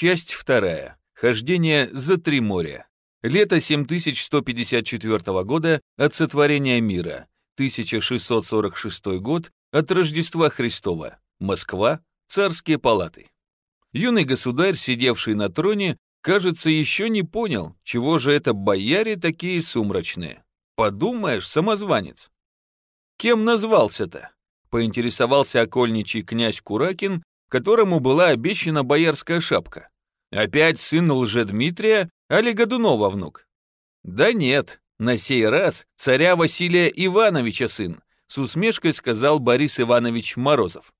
Часть вторая. Хождение за три моря. Лето 7154 года от сотворения мира. 1646 год от Рождества Христова. Москва. Царские палаты. Юный государь, сидевший на троне, кажется, еще не понял, чего же это бояре такие сумрачные. Подумаешь, самозванец. Кем назвался-то? Поинтересовался окольничий князь Куракин, которому была обещана боярская шапка. Опять сын лжедмитрия, али Годунова внук? Да нет, на сей раз царя Василия Ивановича сын, с усмешкой сказал Борис Иванович Морозов.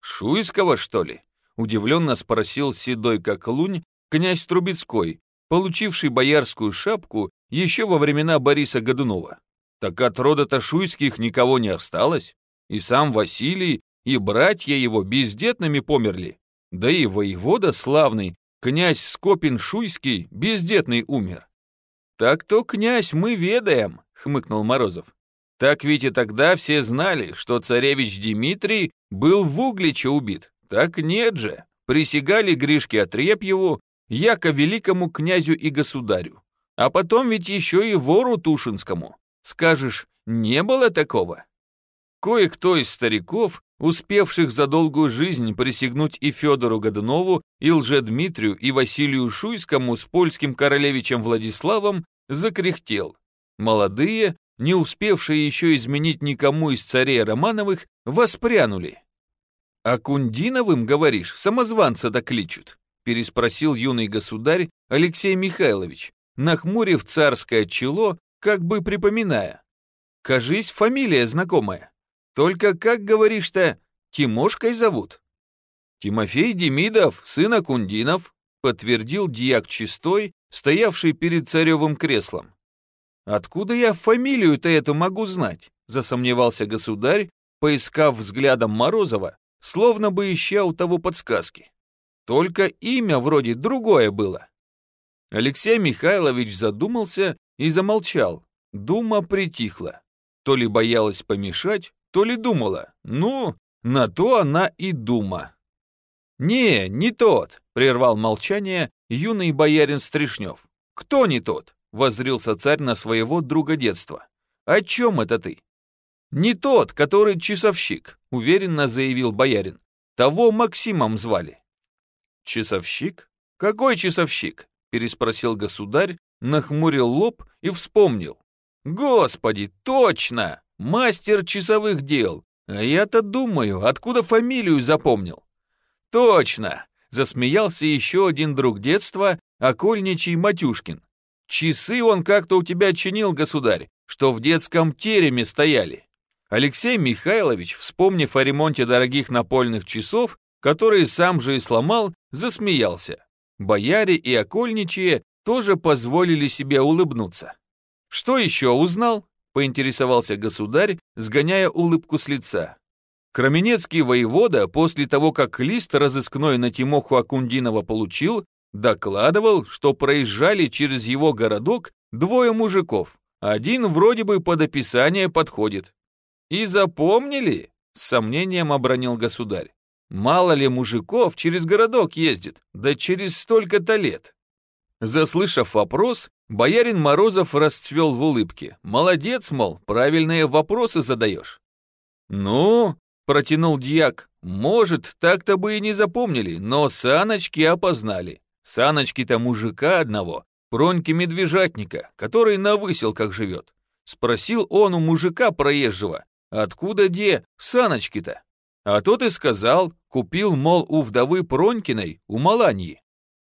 Шуйского, что ли? Удивленно спросил седой как лунь князь Трубецкой, получивший боярскую шапку еще во времена Бориса Годунова. Так от рода-то шуйских никого не осталось, и сам Василий, и братья его бездетными померли, да и воевода славный, князь Скопин-Шуйский, бездетный умер. «Так-то, князь, мы ведаем», — хмыкнул Морозов. «Так ведь и тогда все знали, что царевич Дмитрий был в Угличе убит. Так нет же. Присягали Гришке Отрепьеву, яко великому князю и государю. А потом ведь еще и вору Тушинскому. Скажешь, не было такого?» Кое-кто из стариков, успевших за долгую жизнь присягнуть и Федору Годунову, и Лжедмитрию, и Василию Шуйскому с польским королевичем Владиславом, закряхтел. Молодые, не успевшие еще изменить никому из царей Романовых, воспрянули. «А Кундиновым, говоришь, самозванца-то кличут?» переспросил юный государь Алексей Михайлович, нахмурив царское чело, как бы припоминая. «Кажись, фамилия знакомая». Только как, говоришь-то, Тимошкой зовут? Тимофей Демидов, сын Акундинов, подтвердил дьяк Чистой, стоявший перед царевым креслом. Откуда я фамилию-то эту могу знать? Засомневался государь, поискав взглядом Морозова, словно бы ища у того подсказки. Только имя вроде другое было. Алексей Михайлович задумался и замолчал. Дума притихла. То ли боялась помешать, то ли думала. Ну, на то она и дума. «Не, не тот», — прервал молчание юный боярин Стришнев. «Кто не тот?» — воззрился царь на своего друга детства. «О чем это ты?» «Не тот, который часовщик», — уверенно заявил боярин. «Того Максимом звали». «Часовщик? Какой часовщик?» — переспросил государь, нахмурил лоб и вспомнил. «Господи, точно! Мастер часовых дел. А я-то думаю, откуда фамилию запомнил. Точно, засмеялся еще один друг детства, окольничий Матюшкин. Часы он как-то у тебя чинил, государь, что в детском тереме стояли. Алексей Михайлович, вспомнив о ремонте дорогих напольных часов, которые сам же и сломал, засмеялся. Бояре и окольничие тоже позволили себе улыбнуться. Что еще узнал? Поинтересовался государь, сгоняя улыбку с лица. Кроменецкий воевода, после того, как лист разыскной на Тимоху Акундинова получил, докладывал, что проезжали через его городок двое мужиков. Один вроде бы под описание подходит. «И запомнили?» — с сомнением обронил государь. «Мало ли мужиков через городок ездит, да через столько-то лет». Заслышав вопрос, боярин Морозов расцвел в улыбке. «Молодец, мол, правильные вопросы задаешь». «Ну», — протянул дьяк, — «может, так-то бы и не запомнили, но саночки опознали. Саночки-то мужика одного, Проньки Медвежатника, который на выселках живет. Спросил он у мужика проезжего, откуда где саночки-то? А тот и сказал, купил, мол, у вдовы Пронькиной, у Маланьи.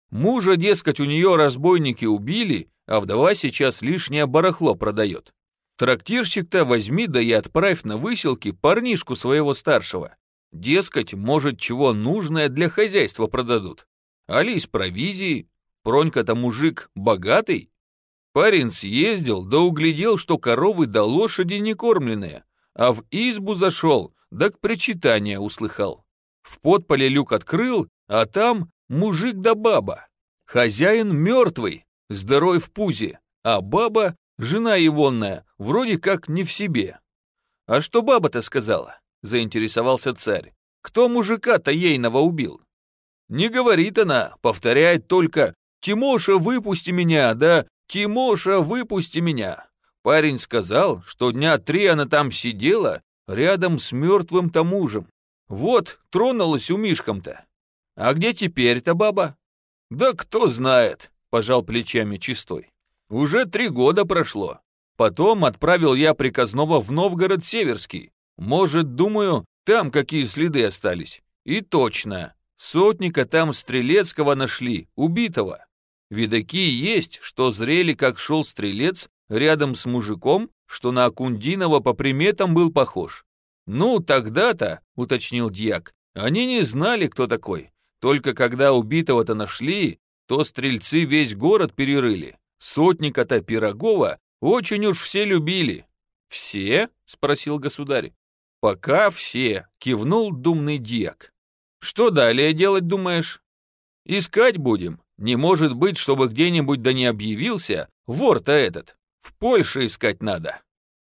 Мужа, дескать, у нее разбойники убили, а вдова сейчас лишнее барахло продает. Трактирщик-то возьми да и отправь на выселки парнишку своего старшего. Дескать, может, чего нужное для хозяйства продадут. Али из провизии. Пронька-то мужик богатый. Парень съездил, да углядел, что коровы да лошади не кормленные, а в избу зашел, да к причитания услыхал. В подполе люк открыл, а там мужик да баба. Хозяин мертвый, здоровый в пузе, а баба, жена егонная, вроде как не в себе. А что баба-то сказала? Заинтересовался царь. Кто мужика-то ейного убил? Не говорит она, повторяет только «Тимоша, выпусти меня, да, Тимоша, выпусти меня». Парень сказал, что дня три она там сидела, рядом с мертвым-то мужем. Вот, тронулась у Мишком-то. А где теперь-то баба? Да кто знает, пожал плечами чистой. Уже три года прошло. Потом отправил я приказного в Новгород-Северский. Может, думаю, там какие следы остались. И точно, сотника там Стрелецкого нашли, убитого. Видаки есть, что зрели, как шел Стрелец рядом с мужиком, что на Акундинова по приметам был похож. Ну, тогда-то, уточнил дьяк, они не знали, кто такой. Только когда убитого-то нашли, то стрельцы весь город перерыли. Сотника-то Пирогова очень уж все любили. «Все?» — спросил государь. «Пока все», — кивнул думный дьяк. «Что далее делать, думаешь?» «Искать будем. Не может быть, чтобы где-нибудь да не объявился вор-то этот. В Польше искать надо».